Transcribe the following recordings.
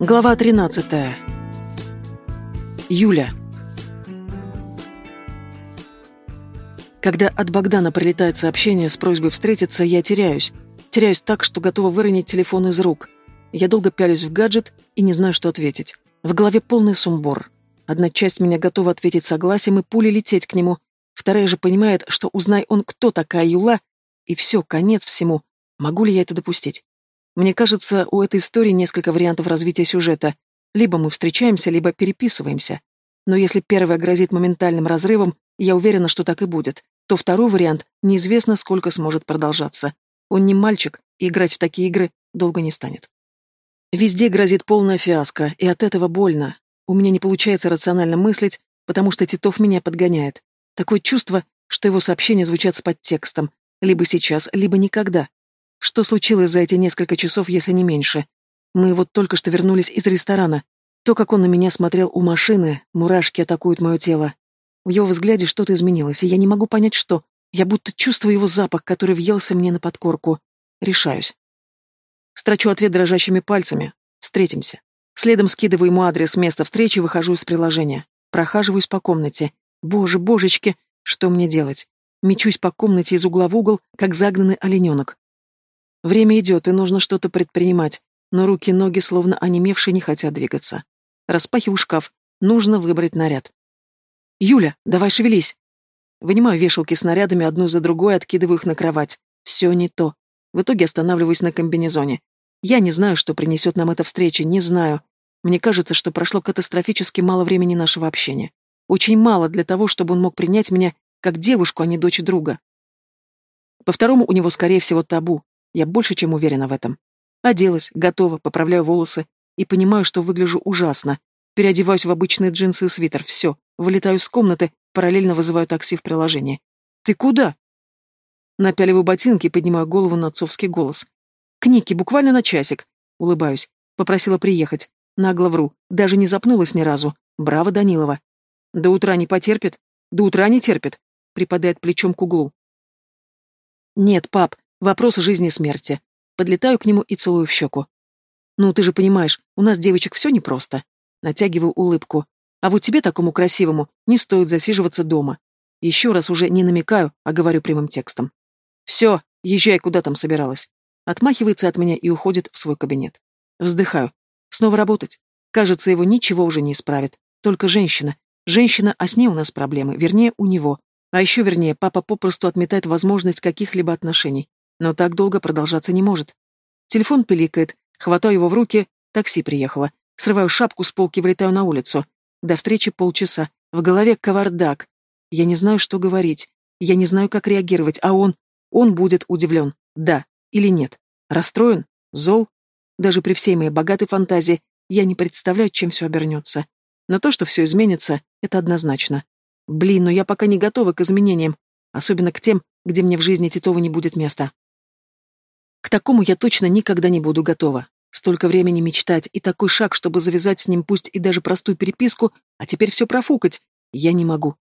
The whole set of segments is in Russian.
Глава 13. Юля. Когда от Богдана прилетает сообщение с просьбой встретиться, я теряюсь. Теряюсь так, что готова выронить телефон из рук. Я долго пялюсь в гаджет и не знаю, что ответить. В голове полный сумбур. Одна часть меня готова ответить согласием и пулей лететь к нему. Вторая же понимает, что узнай он, кто такая Юла, и все, конец всему. Могу ли я это допустить? Мне кажется, у этой истории несколько вариантов развития сюжета. Либо мы встречаемся, либо переписываемся. Но если первое грозит моментальным разрывом, я уверена, что так и будет, то второй вариант неизвестно, сколько сможет продолжаться. Он не мальчик, и играть в такие игры долго не станет. Везде грозит полная фиаско, и от этого больно. У меня не получается рационально мыслить, потому что Титов меня подгоняет. Такое чувство, что его сообщения звучат с подтекстом. Либо сейчас, либо никогда. Что случилось за эти несколько часов, если не меньше? Мы вот только что вернулись из ресторана. То, как он на меня смотрел у машины, мурашки атакуют мое тело. В его взгляде что-то изменилось, и я не могу понять, что. Я будто чувствую его запах, который въелся мне на подкорку. Решаюсь. Строчу ответ дрожащими пальцами. Встретимся. Следом скидываю ему адрес места встречи и выхожу из приложения. Прохаживаюсь по комнате. Боже, божечки, что мне делать? Мечусь по комнате из угла в угол, как загнанный олененок. Время идет, и нужно что-то предпринимать, но руки и ноги, словно онемевшие, не хотят двигаться. Распахиваю шкаф. Нужно выбрать наряд. «Юля, давай шевелись!» Вынимаю вешалки с нарядами одну за другой, откидываю их на кровать. Все не то. В итоге останавливаюсь на комбинезоне. Я не знаю, что принесет нам эта встреча, не знаю. Мне кажется, что прошло катастрофически мало времени нашего общения. Очень мало для того, чтобы он мог принять меня как девушку, а не дочь друга. По второму у него, скорее всего, табу. Я больше чем уверена в этом. Оделась, готова, поправляю волосы и понимаю, что выгляжу ужасно. Переодеваюсь в обычные джинсы и свитер. Все. Вылетаю с комнаты, параллельно вызываю такси в приложении. «Ты куда?» Напяливаю ботинки и поднимаю голову на отцовский голос. «К Нике, буквально на часик». Улыбаюсь. Попросила приехать. Нагло вру. Даже не запнулась ни разу. Браво, Данилова. До утра не потерпит? До утра не терпит. Припадает плечом к углу. Нет, пап, Вопрос жизни и смерти. Подлетаю к нему и целую в щеку. «Ну, ты же понимаешь, у нас девочек все непросто». Натягиваю улыбку. «А вот тебе, такому красивому, не стоит засиживаться дома. Еще раз уже не намекаю, а говорю прямым текстом. Все, езжай, куда там собиралась». Отмахивается от меня и уходит в свой кабинет. Вздыхаю. Снова работать. Кажется, его ничего уже не исправит. Только женщина. Женщина, а с ней у нас проблемы. Вернее, у него. А еще вернее, папа попросту отметает возможность каких-либо отношений. Но так долго продолжаться не может. Телефон пиликает, хватаю его в руки, такси приехало. Срываю шапку с полки, влетаю на улицу. До встречи полчаса. В голове кавардак. Я не знаю, что говорить. Я не знаю, как реагировать, а он... Он будет удивлен. Да или нет. Расстроен? Зол? Даже при всей моей богатой фантазии я не представляю, чем все обернется. Но то, что все изменится, это однозначно. Блин, но я пока не готова к изменениям, особенно к тем, где мне в жизни Титова не будет места. К такому я точно никогда не буду готова. Столько времени мечтать и такой шаг, чтобы завязать с ним пусть и даже простую переписку, а теперь все профукать. Я не могу.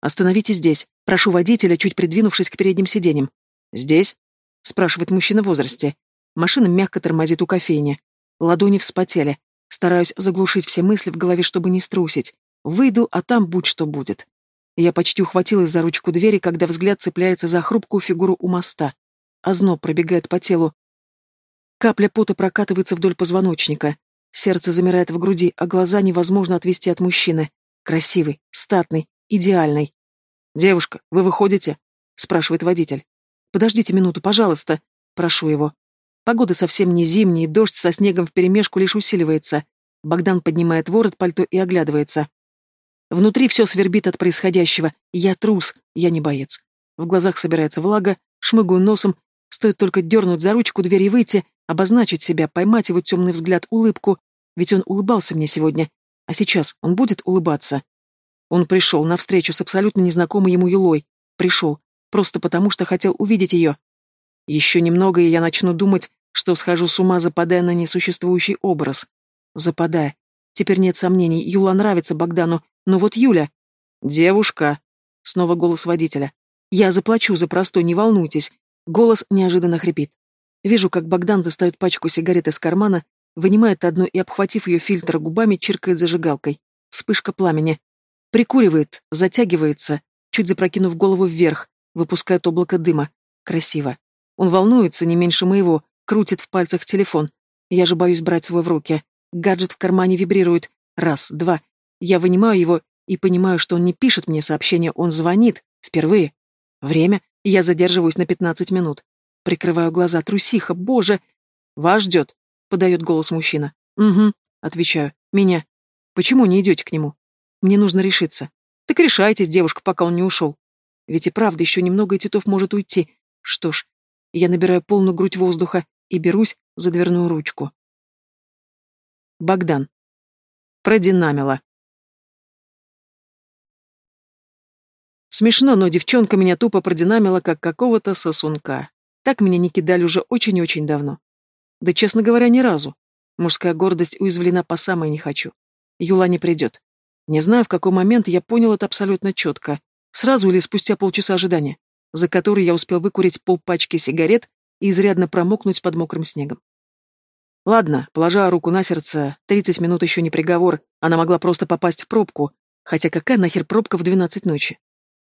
Остановитесь здесь. Прошу водителя, чуть придвинувшись к передним сиденьям. Здесь? Спрашивает мужчина в возрасте. Машина мягко тормозит у кофейни. Ладони вспотели. Стараюсь заглушить все мысли в голове, чтобы не струсить. Выйду, а там будь что будет. Я почти ухватилась за ручку двери, когда взгляд цепляется за хрупкую фигуру у моста. Озноб пробегает по телу. Капля пота прокатывается вдоль позвоночника. Сердце замирает в груди, а глаза невозможно отвести от мужчины. Красивый, статный, идеальный. «Девушка, вы выходите?» — спрашивает водитель. «Подождите минуту, пожалуйста», — прошу его. Погода совсем не зимняя, дождь со снегом вперемешку лишь усиливается. Богдан поднимает ворот пальто и оглядывается. Внутри все свербит от происходящего. Я трус, я не боец. В глазах собирается влага, шмыгаю носом Стоит только дернуть за ручку двери и выйти, обозначить себя, поймать его темный взгляд, улыбку. Ведь он улыбался мне сегодня. А сейчас он будет улыбаться. Он пришел на встречу с абсолютно незнакомой ему Юлой. Пришел. Просто потому, что хотел увидеть ее. Еще немного, и я начну думать, что схожу с ума, западая на несуществующий образ. Западая. Теперь нет сомнений, Юла нравится Богдану, но вот Юля... «Девушка!» Снова голос водителя. «Я заплачу за простой, не волнуйтесь. Голос неожиданно хрипит. Вижу, как Богдан достает пачку сигарет из кармана, вынимает одну и, обхватив ее фильтр губами, чиркает зажигалкой. Вспышка пламени. Прикуривает, затягивается, чуть запрокинув голову вверх, выпускает облако дыма. Красиво. Он волнуется не меньше моего, крутит в пальцах телефон. Я же боюсь брать свой в руки. Гаджет в кармане вибрирует. Раз, два. Я вынимаю его и понимаю, что он не пишет мне сообщение, он звонит. Впервые. Время. Я задерживаюсь на пятнадцать минут. Прикрываю глаза. Трусиха, боже! Вас ждет, подает голос мужчина. Угу, отвечаю. Меня. Почему не идете к нему? Мне нужно решиться. Так решайтесь, девушка, пока он не ушел. Ведь и правда, еще немного, и Титов может уйти. Что ж, я набираю полную грудь воздуха и берусь за дверную ручку. Богдан. Продинамила. Смешно, но девчонка меня тупо продинамила, как какого-то сосунка. Так меня не кидали уже очень-очень давно. Да, честно говоря, ни разу. Мужская гордость уязвлена по самой не хочу. Юла не придет. Не знаю, в какой момент я понял это абсолютно четко. Сразу или спустя полчаса ожидания, за который я успел выкурить полпачки сигарет и изрядно промокнуть под мокрым снегом. Ладно, положа руку на сердце, 30 минут еще не приговор, она могла просто попасть в пробку, хотя какая нахер пробка в 12 ночи?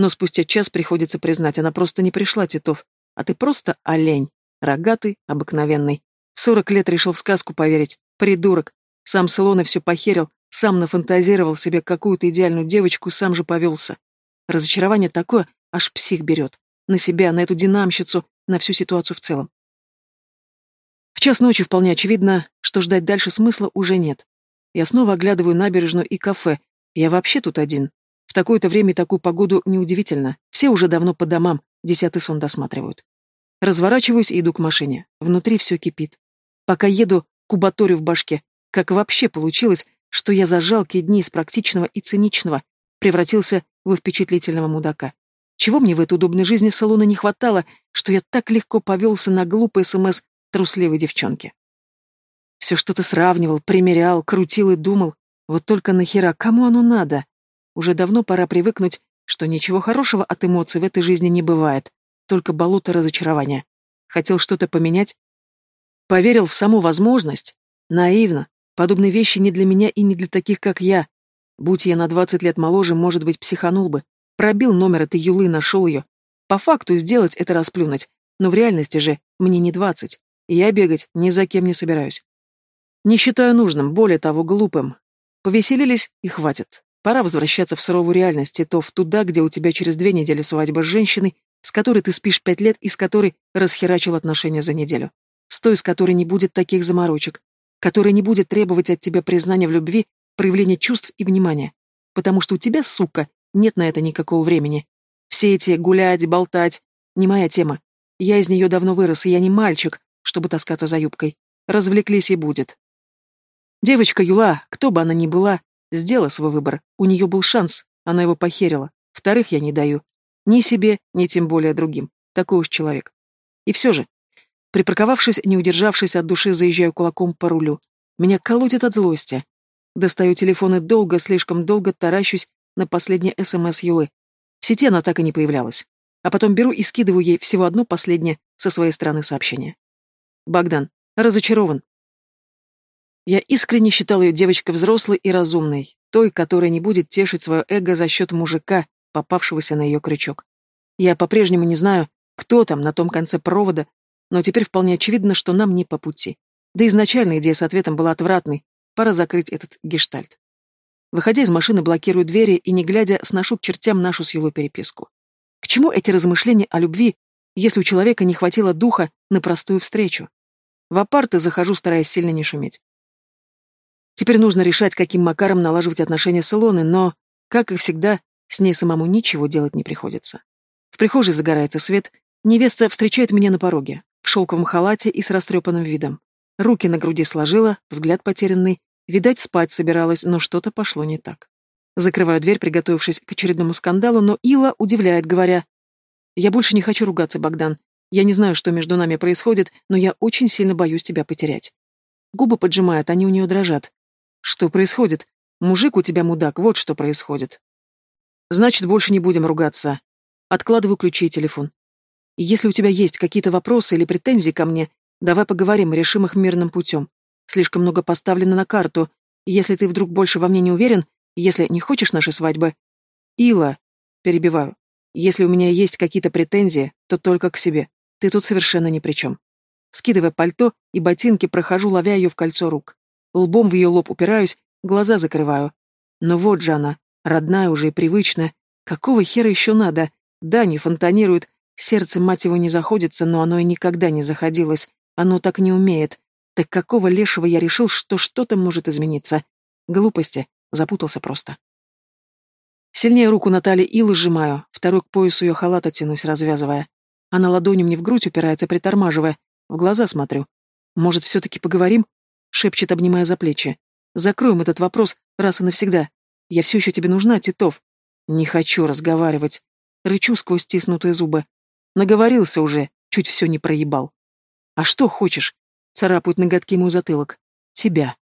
Но спустя час приходится признать, она просто не пришла, Титов, а ты просто олень, рогатый, обыкновенный. В 40 лет решил в сказку поверить, придурок, сам с Илоной все похерил, сам нафантазировал себе какую-то идеальную девочку, сам же повелся. Разочарование такое, аж псих берет. На себя, на эту динамщицу, на всю ситуацию в целом. В час ночи вполне очевидно, что ждать дальше смысла уже нет. Я снова оглядываю набережную и кафе. Я вообще тут один. В такое-то время и такую погоду неудивительно. Все уже давно по домам, десятый сон досматривают. Разворачиваюсь и иду к машине. Внутри все кипит. Пока еду, кубаторю в башке. Как вообще получилось, что я за жалкие дни из практичного и циничного превратился в впечатлительного мудака? Чего мне в этой удобной жизни салона не хватало, что я так легко повелся на глупый СМС трусливой девчонки? Все что-то сравнивал, примерял, крутил и думал. Вот только нахера, кому оно надо? Уже давно пора привыкнуть, что ничего хорошего от эмоций в этой жизни не бывает, только болото разочарования. Хотел что-то поменять? Поверил в саму возможность? Наивно. Подобные вещи не для меня и не для таких, как я. Будь я на двадцать лет моложе, может быть, психанул бы. Пробил номер этой юлы, нашел ее. По факту сделать это расплюнуть, но в реальности же мне не двадцать, и я бегать ни за кем не собираюсь. Не считаю нужным, более того, глупым. Повеселились и хватит. Пора возвращаться в суровую реальность, то в туда, где у тебя через две недели свадьба с женщиной, с которой ты спишь пять лет и с которой расхерачил отношения за неделю. С той, с которой не будет таких заморочек, которая не будет требовать от тебя признания в любви, проявления чувств и внимания. Потому что у тебя, сука, нет на это никакого времени. Все эти гулять, болтать — не моя тема. Я из нее давно вырос, и я не мальчик, чтобы таскаться за юбкой. Развлеклись и будет. Девочка Юла, кто бы она ни была, сделала свой выбор. У нее был шанс, она его похерила. Вторых я не даю. Ни себе, ни тем более другим. Такой уж человек. И все же, припарковавшись, не удержавшись от души, заезжаю кулаком по рулю. Меня колотит от злости. Достаю телефон и долго, слишком долго таращусь на последнее СМС Юлы. В сети она так и не появлялась. А потом беру и скидываю ей всего одно последнее со своей стороны сообщение. Богдан. Разочарован. Я искренне считал ее девочкой взрослой и разумной, той, которая не будет тешить свое эго за счет мужика, попавшегося на ее крючок. Я по-прежнему не знаю, кто там на том конце провода, но теперь вполне очевидно, что нам не по пути. Да изначально идея с ответом была отвратной, пора закрыть этот гештальт. Выходя из машины, блокирую двери и, не глядя, сношу к чертям нашу с Юлой переписку. К чему эти размышления о любви, если у человека не хватило духа на простую встречу? В апарты захожу, стараясь сильно не шуметь. Теперь нужно решать, каким макаром налаживать отношения с Илоной, но, как и всегда, с ней самому ничего делать не приходится. В прихожей загорается свет, невеста встречает меня на пороге, в шелковом халате и с растрепанным видом. Руки на груди сложила, взгляд потерянный, Видать, спать собиралась, но что-то пошло не так. Закрываю дверь, приготовившись к очередному скандалу, но Ила удивляет, говоря, «Я больше не хочу ругаться, Богдан. Я не знаю, что между нами происходит, но я очень сильно боюсь тебя потерять». Губы поджимают, они у нее дрожат. «Что происходит? Мужик у тебя мудак, вот что происходит». «Значит, больше не будем ругаться». Откладываю ключи и телефон. И если у тебя есть какие-то вопросы или претензии ко мне, давай поговорим, решим их мирным путем. Слишком много поставлено на карту. Если ты вдруг больше во мне не уверен, если не хочешь нашей свадьбы... Ила, перебиваю, если у меня есть какие-то претензии, то только к себе. Ты тут совершенно ни при чем. Скидывая пальто и ботинки, прохожу, ловя ее в кольцо рук. Лбом в ее лоб упираюсь, глаза закрываю. Но вот же она, родная уже и привычная. Какого хера еще надо? Да, не фонтанирует, сердце, мать его, не заходится, но оно и никогда не заходилось. Оно так не умеет. Так какого лешего я решил, что что-то может измениться? Глупости. Запутался просто. Сильнее руку Натальи Илы сжимаю, второй к поясу ее халата тянусь, развязывая. Она ладонью мне в грудь упирается, притормаживая. В глаза смотрю. «Может, все-таки поговорим?» — шепчет, обнимая за плечи. «Закроем этот вопрос раз и навсегда. Я все еще тебе нужна, Титов». «Не хочу разговаривать». Рычу сквозь стиснутые зубы. Наговорился уже, чуть все не проебал. «А что хочешь?» — царапают ноготки мой затылок. «Тебя».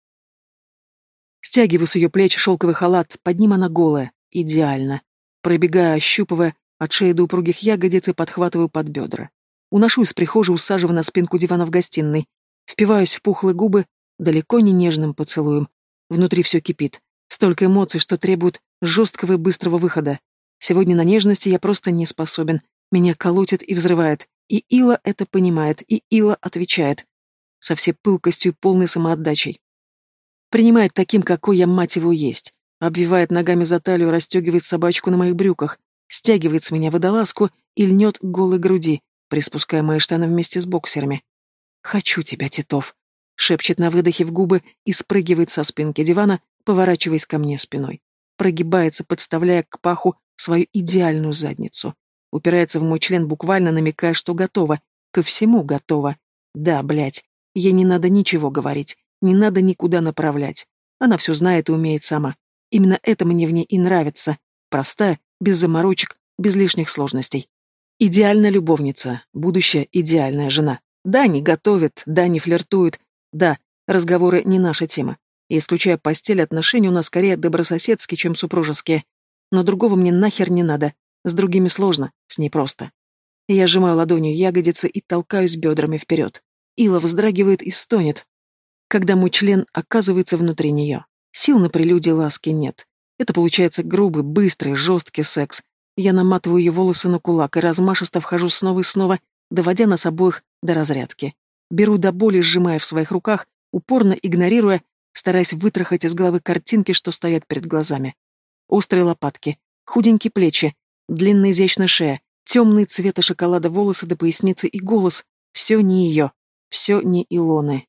Стягиваю с ее плеч шелковый халат, под ним она голая. Идеально. Пробегая, ощупывая, от шеи до упругих ягодиц и подхватываю под бедра. Уношу из прихожей, усаживая на спинку дивана в гостиной. Впиваюсь в пухлые губы, далеко не нежным поцелуем. Внутри все кипит. Столько эмоций, что требуют жесткого и быстрого выхода. Сегодня на нежности я просто не способен. Меня колотит и взрывает. И Ила это понимает, и Ила отвечает. Со всей пылкостью и полной самоотдачей. Принимает таким, какой я, мать его, есть. Обвивает ногами за талию, расстегивает собачку на моих брюках, стягивает с меня водолазку и льнет голой груди, приспуская мои штаны вместе с боксерами. «Хочу тебя, Титов», — шепчет на выдохе в губы и спрыгивает со спинки дивана, поворачиваясь ко мне спиной. Прогибается, подставляя к паху свою идеальную задницу. Упирается в мой член, буквально намекая, что готова. Ко всему готова. Да, блядь, ей не надо ничего говорить, не надо никуда направлять. Она все знает и умеет сама. Именно это мне в ней и нравится. Простая, без заморочек, без лишних сложностей. Идеальная любовница, будущая идеальная жена. Да, не готовит, да, не флиртует, да, разговоры не наша тема. И исключая постель, отношения у нас скорее добрососедские, чем супружеские. Но другого мне нахер не надо. С другими сложно, с ней просто. Я сжимаю ладонью ягодицы и толкаюсь бедрами вперед. Ила вздрагивает и стонет, когда мой член оказывается внутри нее. Сил на прелюдии ласки нет. Это получается грубый, быстрый, жесткий секс. Я наматываю ее волосы на кулак и размашисто вхожу снова и снова, доводя нас обоих до разрядки. Беру до боли, сжимая в своих руках, упорно игнорируя, стараясь вытрахать из головы картинки, что стоят перед глазами. Острые лопатки, худенькие плечи, длинная изящная шея, темные цвета шоколада волосы до поясницы и голос. Все не ее, все не Илоны.